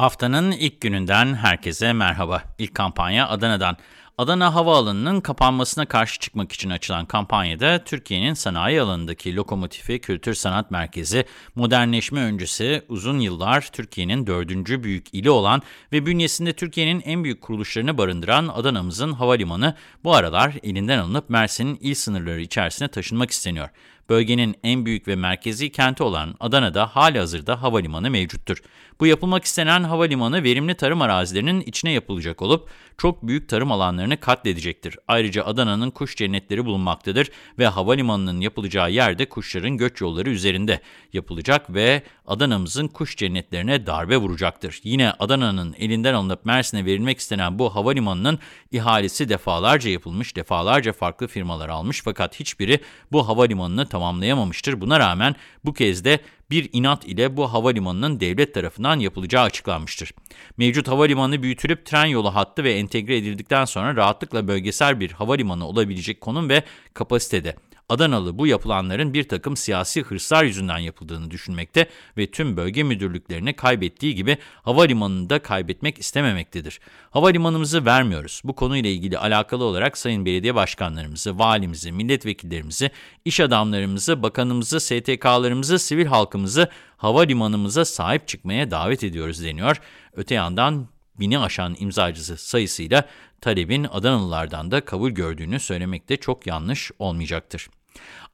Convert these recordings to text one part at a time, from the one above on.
Haftanın ilk gününden herkese merhaba. İlk kampanya Adana'dan. Adana Havaalanı'nın kapanmasına karşı çıkmak için açılan kampanyada Türkiye'nin sanayi alanındaki lokomotifi Kültür Sanat Merkezi, modernleşme öncesi uzun yıllar Türkiye'nin dördüncü büyük ili olan ve bünyesinde Türkiye'nin en büyük kuruluşlarını barındıran Adana'mızın havalimanı bu aralar elinden alınıp Mersin'in il sınırları içerisine taşınmak isteniyor. Bölgenin en büyük ve merkezi kenti olan Adana'da halihazırda havalimanı mevcuttur. Bu yapılmak istenen havalimanı verimli tarım arazilerinin içine yapılacak olup çok büyük tarım alanlarını katledecektir. Ayrıca Adana'nın kuş cennetleri bulunmaktadır ve havalimanının yapılacağı yerde kuşların göç yolları üzerinde yapılacak ve Adana'mızın kuş cennetlerine darbe vuracaktır. Yine Adana'nın elinden alınıp Mersin'e verilmek istenen bu havalimanının ihalesi defalarca yapılmış, defalarca farklı firmalar almış fakat hiçbiri bu havalimanını tamamlayamamıştır. Buna rağmen bu kez de bir inat ile bu havalimanının devlet tarafından yapılacağı açıklanmıştır. Mevcut havalimanı büyütülüp tren yolu hattı ve entegre edildikten sonra rahatlıkla bölgesel bir havalimanı olabilecek konum ve kapasitede. Adanalı bu yapılanların bir takım siyasi hırslar yüzünden yapıldığını düşünmekte ve tüm bölge müdürlüklerini kaybettiği gibi havalimanını da kaybetmek istememektedir. Havalimanımızı vermiyoruz. Bu konuyla ilgili alakalı olarak sayın belediye başkanlarımızı, valimizi, milletvekillerimizi, iş adamlarımızı, bakanımızı, STK'larımızı, sivil halkımızı havalimanımıza sahip çıkmaya davet ediyoruz deniyor. Öte yandan bini aşan imzacısı sayısıyla talebin Adanalılardan da kabul gördüğünü söylemek de çok yanlış olmayacaktır.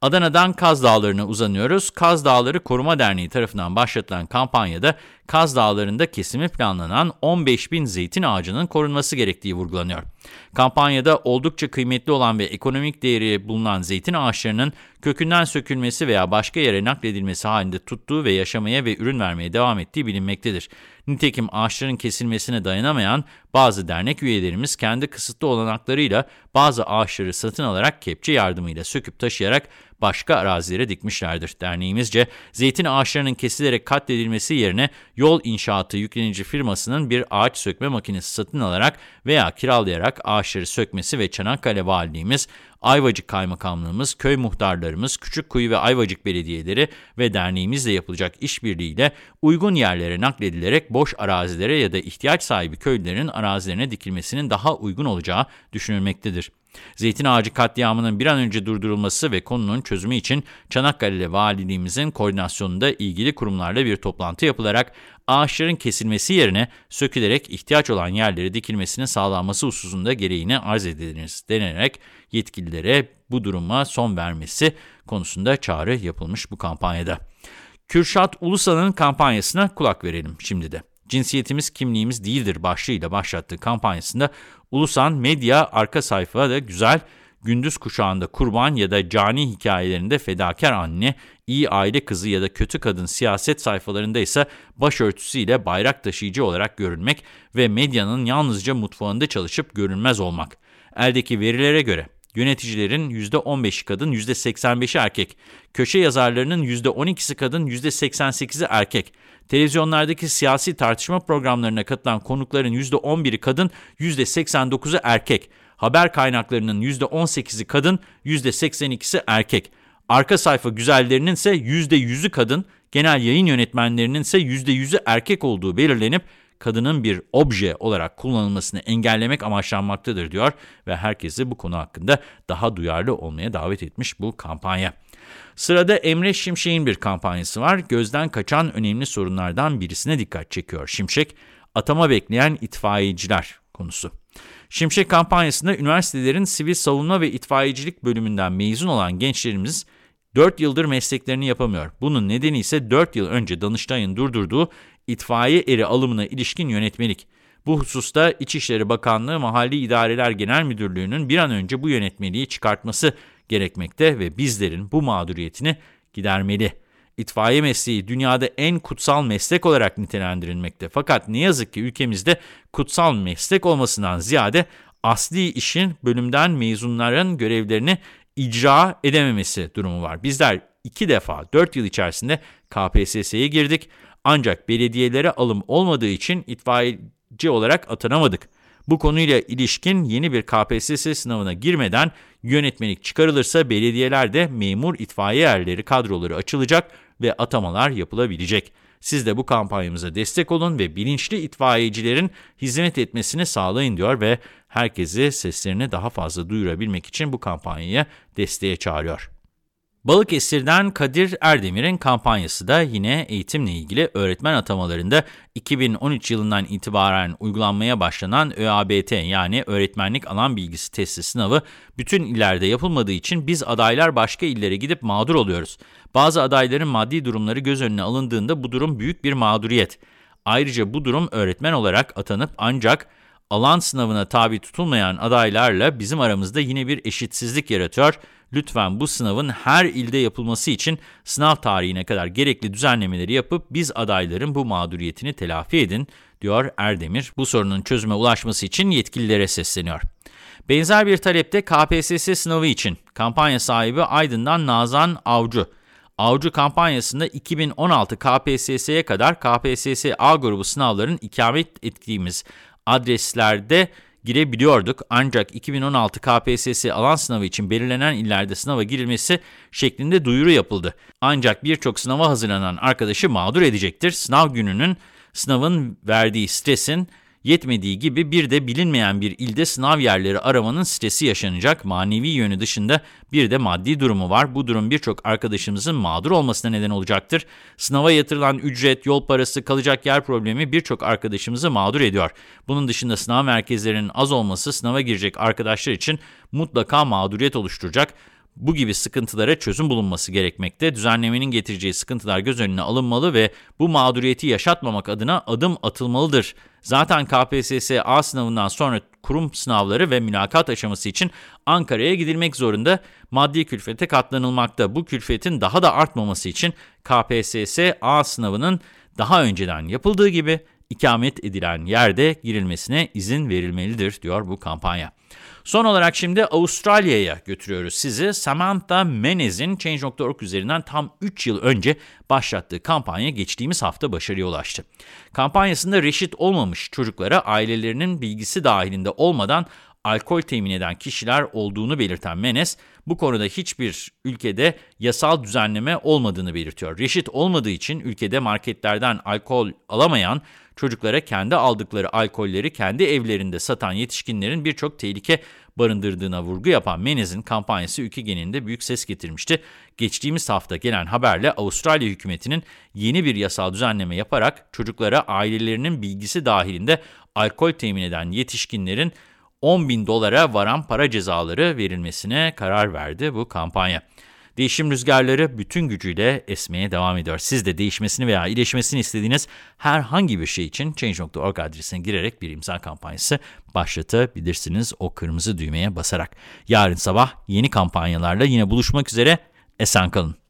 Adana'dan Kaz Dağları'na uzanıyoruz. Kaz Dağları Koruma Derneği tarafından başlatılan kampanyada Kaz Dağları'nda kesimi planlanan 15 bin zeytin ağacının korunması gerektiği vurgulanıyor. Kampanyada oldukça kıymetli olan ve ekonomik değeri bulunan zeytin ağaçlarının kökünden sökülmesi veya başka yere nakledilmesi halinde tuttuğu ve yaşamaya ve ürün vermeye devam ettiği bilinmektedir. Nitekim ağaçların kesilmesine dayanamayan bazı dernek üyelerimiz kendi kısıtlı olanaklarıyla bazı ağaçları satın alarak kepçe yardımıyla söküp taşıyarak başka arazilere dikmişlerdir. Derneğimizce zeytin ağaçlarının kesilerek katledilmesi yerine yol inşaatı yüklenici firmasının bir ağaç sökme makinesi satın alarak veya kiralayarak ağaçları sökmesi ve Çanakkale Valiliğimiz, Ayvacık Kaymakamlığımız, köy muhtarlarımız, Küçükkuyu ve Ayvacık belediyeleri ve derneğimizle yapılacak işbirliğiyle uygun yerlere nakledilerek boş arazilere ya da ihtiyaç sahibi köylülerin arazilerine dikilmesinin daha uygun olacağı düşünülmektedir. Zeytin ağacı katliamının bir an önce durdurulması ve konunun çözümü için Çanakkale Valiliğimizin koordinasyonunda ilgili kurumlarla bir toplantı yapılarak ağaçların kesilmesi yerine sökülerek ihtiyaç olan yerlere dikilmesinin sağlanması hususunda gereğini arz ediliriz denerek yetkililere bu duruma son vermesi konusunda çağrı yapılmış bu kampanyada. Kürşat Ulusal'ın kampanyasına kulak verelim şimdi de. Cinsiyetimiz kimliğimiz değildir başlığıyla başlattığı kampanyasında Ulusan medya arka sayfada güzel, gündüz kuşağında kurban ya da cani hikayelerinde fedakar anne, iyi aile kızı ya da kötü kadın siyaset sayfalarında ise başörtüsüyle bayrak taşıyıcı olarak görülmek ve medyanın yalnızca mutfağında çalışıp görünmez olmak. Eldeki verilere göre yöneticilerin %15'i kadın, %85'i erkek, köşe yazarlarının %12'si kadın, %88'i erkek, Televizyonlardaki siyasi tartışma programlarına katılan konukların %11'i kadın, %89'u erkek. Haber kaynaklarının %18'i kadın, %82'si erkek. Arka sayfa güzellerinin ise %100'ü kadın, genel yayın yönetmenlerinin ise %100'ü erkek olduğu belirlenip kadının bir obje olarak kullanılmasını engellemek amaçlanmaktadır diyor ve herkesi bu konu hakkında daha duyarlı olmaya davet etmiş bu kampanya. Sırada Emre Şimşek'in bir kampanyası var. Gözden kaçan önemli sorunlardan birisine dikkat çekiyor. Şimşek, atama bekleyen itfaiyeciler konusu. Şimşek kampanyasında üniversitelerin sivil savunma ve itfaiyecilik bölümünden mezun olan gençlerimiz 4 yıldır mesleklerini yapamıyor. Bunun nedeni ise 4 yıl önce Danıştay'ın durdurduğu itfaiye eri alımına ilişkin yönetmelik. Bu hususta İçişleri Bakanlığı Mahalli İdareler Genel Müdürlüğü'nün bir an önce bu yönetmeliği çıkartması gerekmekte ve bizlerin bu mağduriyetini gidermeli. İtfaiye mesleği dünyada en kutsal meslek olarak nitelendirilmekte. Fakat ne yazık ki ülkemizde kutsal meslek olmasından ziyade asli işin bölümden mezunların görevlerini icra edememesi durumu var. Bizler iki defa dört yıl içerisinde KPSS'ye girdik ancak belediyelere alım olmadığı için itfaiyeci olarak atanamadık. Bu konuyla ilişkin yeni bir KPSS sınavına girmeden yönetmelik çıkarılırsa belediyelerde memur itfaiye erleri kadroları açılacak ve atamalar yapılabilecek. Siz de bu kampanyamıza destek olun ve bilinçli itfaiyecilerin hizmet etmesini sağlayın diyor ve herkesi seslerini daha fazla duyurabilmek için bu kampanyaya desteğe çağırıyor. Balıkesir'den Kadir Erdemir'in kampanyası da yine eğitimle ilgili öğretmen atamalarında 2013 yılından itibaren uygulanmaya başlanan ÖABT yani Öğretmenlik Alan Bilgisi Testi sınavı bütün illerde yapılmadığı için biz adaylar başka illere gidip mağdur oluyoruz. Bazı adayların maddi durumları göz önüne alındığında bu durum büyük bir mağduriyet. Ayrıca bu durum öğretmen olarak atanıp ancak alan sınavına tabi tutulmayan adaylarla bizim aramızda yine bir eşitsizlik yaratıyor. Lütfen bu sınavın her ilde yapılması için sınav tarihine kadar gerekli düzenlemeleri yapıp biz adayların bu mağduriyetini telafi edin, diyor Erdemir. Bu sorunun çözüme ulaşması için yetkililere sesleniyor. Benzer bir talepte KPSS sınavı için kampanya sahibi Aydın'dan Nazan Avcı. Avcı kampanyasında 2016 KPSS'ye kadar KPSS A grubu sınavların ikamet ettiğimiz adreslerde girebiliyorduk. Ancak 2016 KPSS alan sınavı için belirlenen illerde sınava girilmesi şeklinde duyuru yapıldı. Ancak birçok sınava hazırlanan arkadaşı mağdur edecektir. Sınav gününün sınavın verdiği stresin Yetmediği gibi bir de bilinmeyen bir ilde sınav yerleri aramanın stresi yaşanacak. Manevi yönü dışında bir de maddi durumu var. Bu durum birçok arkadaşımızın mağdur olmasına neden olacaktır. Sınava yatırılan ücret, yol parası, kalacak yer problemi birçok arkadaşımızı mağdur ediyor. Bunun dışında sınav merkezlerinin az olması sınava girecek arkadaşlar için mutlaka mağduriyet oluşturacak. Bu gibi sıkıntılara çözüm bulunması gerekmekte. Düzenlemenin getireceği sıkıntılar göz önüne alınmalı ve bu mağduriyeti yaşatmamak adına adım atılmalıdır. Zaten KPSS A sınavından sonra kurum sınavları ve mülakat aşaması için Ankara'ya gidilmek zorunda. Maddi külfete katlanılmakta. Bu külfetin daha da artmaması için KPSS A sınavının daha önceden yapıldığı gibi ikamet edilen yerde girilmesine izin verilmelidir, diyor bu kampanya. Son olarak şimdi Avustralya'ya götürüyoruz sizi. Samantha Menez'in Change.org üzerinden tam 3 yıl önce başlattığı kampanya geçtiğimiz hafta başarıya ulaştı. Kampanyasında reşit olmamış çocuklara ailelerinin bilgisi dahilinde olmadan alkol temin eden kişiler olduğunu belirten Menes, bu konuda hiçbir ülkede yasal düzenleme olmadığını belirtiyor. Reşit olmadığı için ülkede marketlerden alkol alamayan çocuklara kendi aldıkları alkolleri kendi evlerinde satan yetişkinlerin birçok tehlike barındırdığına vurgu yapan Menez'in kampanyası ülke genelinde büyük ses getirmişti. Geçtiğimiz hafta gelen haberle Avustralya hükümetinin yeni bir yasal düzenleme yaparak çocuklara ailelerinin bilgisi dahilinde alkol temin eden yetişkinlerin 10 bin dolara varan para cezaları verilmesine karar verdi bu kampanya. Değişim rüzgarları bütün gücüyle esmeye devam ediyor. Siz de değişmesini veya iyileşmesini istediğiniz herhangi bir şey için Change.org adresine girerek bir imza kampanyası başlatabilirsiniz o kırmızı düğmeye basarak. Yarın sabah yeni kampanyalarla yine buluşmak üzere. Esen kalın.